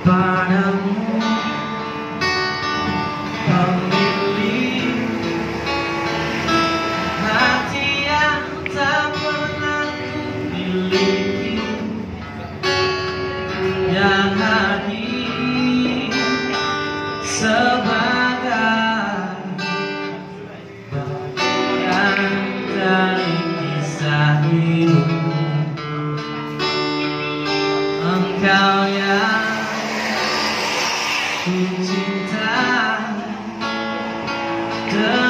padamu pemilik hati yang tak pernah miliki yang hadir sebab good.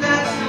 that